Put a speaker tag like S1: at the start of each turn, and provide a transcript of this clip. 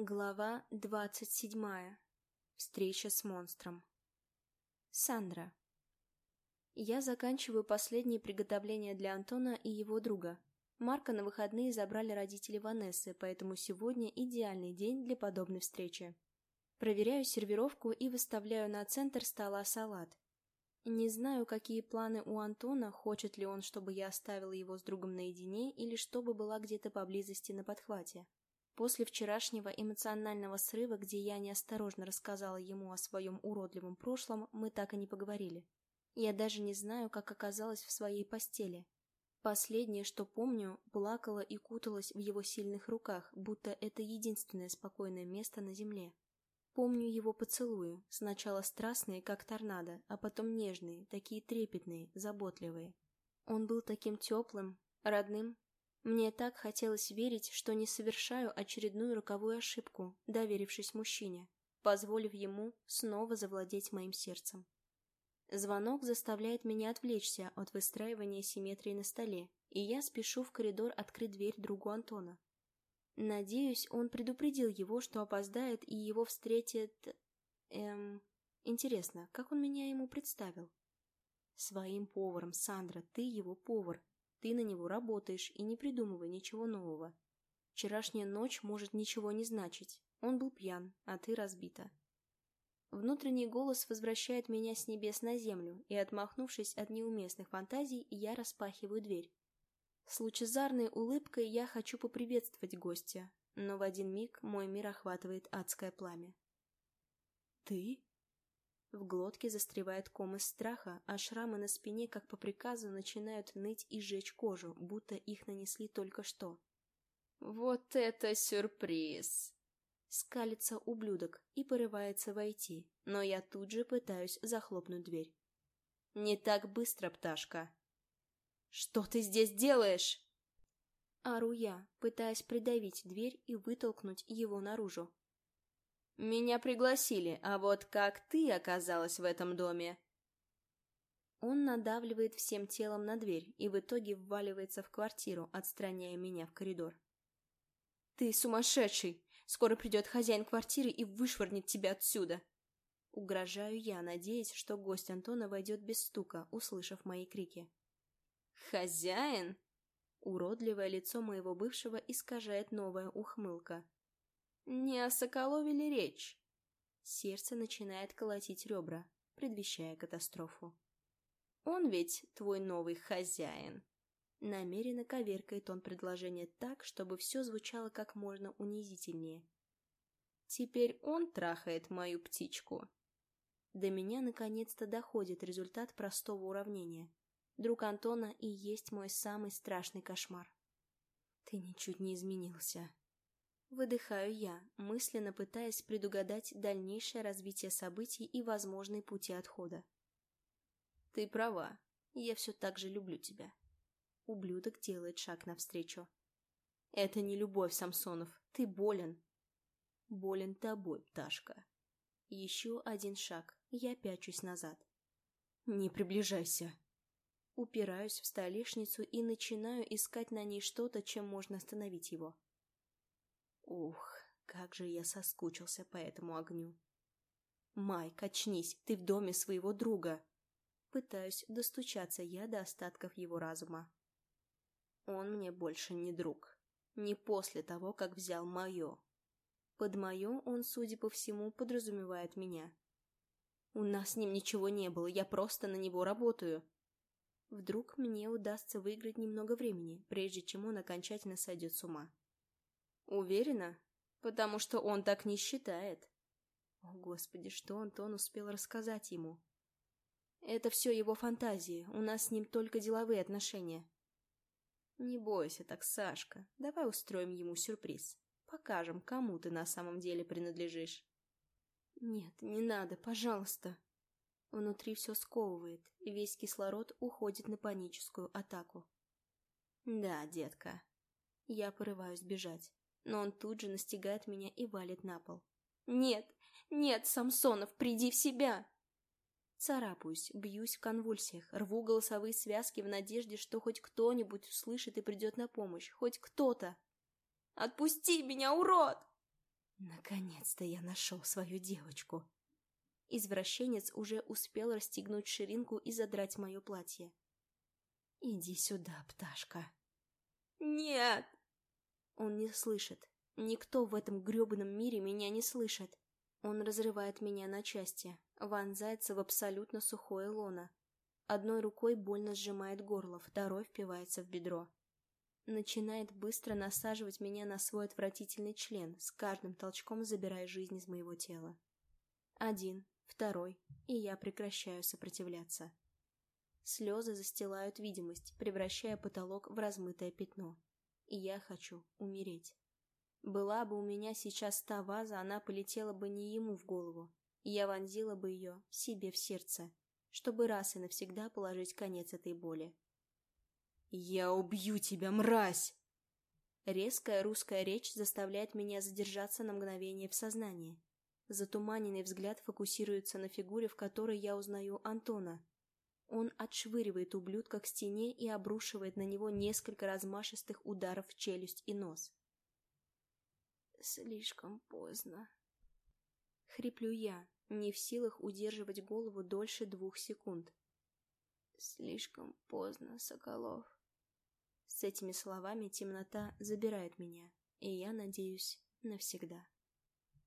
S1: Глава двадцать седьмая. Встреча с монстром. Сандра. Я заканчиваю последние приготовления для Антона и его друга. Марка на выходные забрали родители Ванессы, поэтому сегодня идеальный день для подобной встречи. Проверяю сервировку и выставляю на центр стола салат. Не знаю, какие планы у Антона, хочет ли он, чтобы я оставила его с другом наедине или чтобы была где-то поблизости на подхвате. После вчерашнего эмоционального срыва, где я неосторожно рассказала ему о своем уродливом прошлом, мы так и не поговорили. Я даже не знаю, как оказалась в своей постели. Последнее, что помню, плакала и куталась в его сильных руках, будто это единственное спокойное место на земле. Помню его поцелуи, сначала страстные, как торнадо, а потом нежные, такие трепетные, заботливые. Он был таким теплым, родным, мне так хотелось верить, что не совершаю очередную роковую ошибку, доверившись мужчине, позволив ему снова завладеть моим сердцем. Звонок заставляет меня отвлечься от выстраивания симметрии на столе, и я спешу в коридор открыть дверь другу Антона. Надеюсь, он предупредил его, что опоздает, и его встретит... Эм... Интересно, как он меня ему представил? Своим поваром, Сандра, ты его повар, ты на него работаешь и не придумывай ничего нового. Вчерашняя ночь может ничего не значить. Он был пьян, а ты разбита. Внутренний голос возвращает меня с небес на землю, и, отмахнувшись от неуместных фантазий, я распахиваю дверь. С лучезарной улыбкой я хочу поприветствовать гостя, но в один миг мой мир охватывает адское пламя. «Ты?» В глотке застревает ком из страха, а шрамы на спине, как по приказу, начинают ныть и жечь кожу, будто их нанесли только что.
S2: «Вот это сюрприз!»
S1: Скалится ублюдок и порывается войти, но я тут же пытаюсь захлопнуть дверь.
S2: «Не так быстро, пташка!» «Что ты здесь делаешь?»
S1: Ору я, пытаясь придавить дверь и вытолкнуть его наружу.
S2: Меня пригласили, а вот как ты оказалась в этом доме?»
S1: Он надавливает всем телом на дверь и в итоге вваливается в квартиру, отстраняя меня в коридор.
S2: «Ты сумасшедший! Скоро придет хозяин квартиры и вышвырнет тебя отсюда!»
S1: Угрожаю я, надеясь, что гость Антона войдет без стука, услышав мои крики.
S2: «Хозяин?»
S1: Уродливое лицо моего бывшего искажает новая ухмылка.
S2: Не о Соколове ли речь?
S1: Сердце начинает колотить ребра, предвещая катастрофу.
S2: Он ведь твой новый хозяин.
S1: Намеренно коверкает он предложение так, чтобы все звучало как можно унизительнее.
S2: Теперь он трахает мою птичку.
S1: До меня наконец-то доходит результат простого уравнения. Друг Антона и есть мой самый страшный кошмар. Ты ничуть не изменился. Выдыхаю я, мысленно пытаясь предугадать дальнейшее развитие событий и возможные пути отхода.
S2: Ты права, я все так же люблю тебя.
S1: Ублюдок делает шаг навстречу.
S2: Это не любовь, Самсонов, ты болен.
S1: Болен тобой, пташка. Еще один шаг, я пячусь назад.
S2: Не приближайся.
S1: Упираюсь в столешницу и начинаю искать на ней что-то, чем можно остановить его. Ух, как же я соскучился по этому огню.
S2: Майк, очнись, ты в доме своего друга.
S1: Пытаюсь достучаться я до остатков его разума. Он мне больше не друг. Не после того, как взял мое. Под мое он, судя по всему, подразумевает меня.
S2: У нас с ним ничего не было, я просто на него работаю.
S1: Вдруг мне удастся выиграть немного времени, прежде чем он окончательно сойдет с ума.
S2: Уверена? Потому что он так не считает.
S1: О, Господи, что Антон успел рассказать ему? Это все его фантазии, у нас с ним только деловые отношения. Не бойся так, Сашка, давай устроим ему сюрприз. Покажем, кому ты на самом деле принадлежишь. Нет, не надо, пожалуйста. Внутри все сковывает, весь кислород уходит на паническую атаку. Да, детка. Я порываюсь бежать но он тут же настигает меня и валит на пол. «Нет! Нет, Самсонов, приди в себя!» Царапаюсь, бьюсь в конвульсиях, рву голосовые связки в надежде, что хоть кто-нибудь услышит и придет на помощь, хоть кто-то. «Отпусти меня, урод!» Наконец-то я нашел свою девочку. Извращенец уже успел расстегнуть ширинку и задрать мое платье. «Иди сюда, пташка».
S2: «Нет!»
S1: Он не слышит. Никто в этом грёбаном мире меня не слышит. Он разрывает меня на части, вонзается в абсолютно сухое лоно. Одной рукой больно сжимает горло, второй впивается в бедро. Начинает быстро насаживать меня на свой отвратительный член, с каждым толчком забирая жизнь из моего тела. Один, второй, и я прекращаю сопротивляться. Слезы застилают видимость, превращая потолок в размытое пятно. И я хочу умереть. Была бы у меня сейчас та ваза, она полетела бы не ему в голову. Я вонзила бы ее себе в сердце, чтобы раз и навсегда положить конец этой боли. «Я убью тебя, мразь!» Резкая русская речь заставляет меня задержаться на мгновение в сознании. Затуманенный взгляд фокусируется на фигуре, в которой я узнаю Антона. Он отшвыривает ублюдка к стене и обрушивает на него несколько размашистых ударов в челюсть и нос. Слишком поздно. Хриплю я, не в силах удерживать голову дольше двух секунд. Слишком поздно, Соколов. С этими словами темнота забирает меня, и я надеюсь навсегда.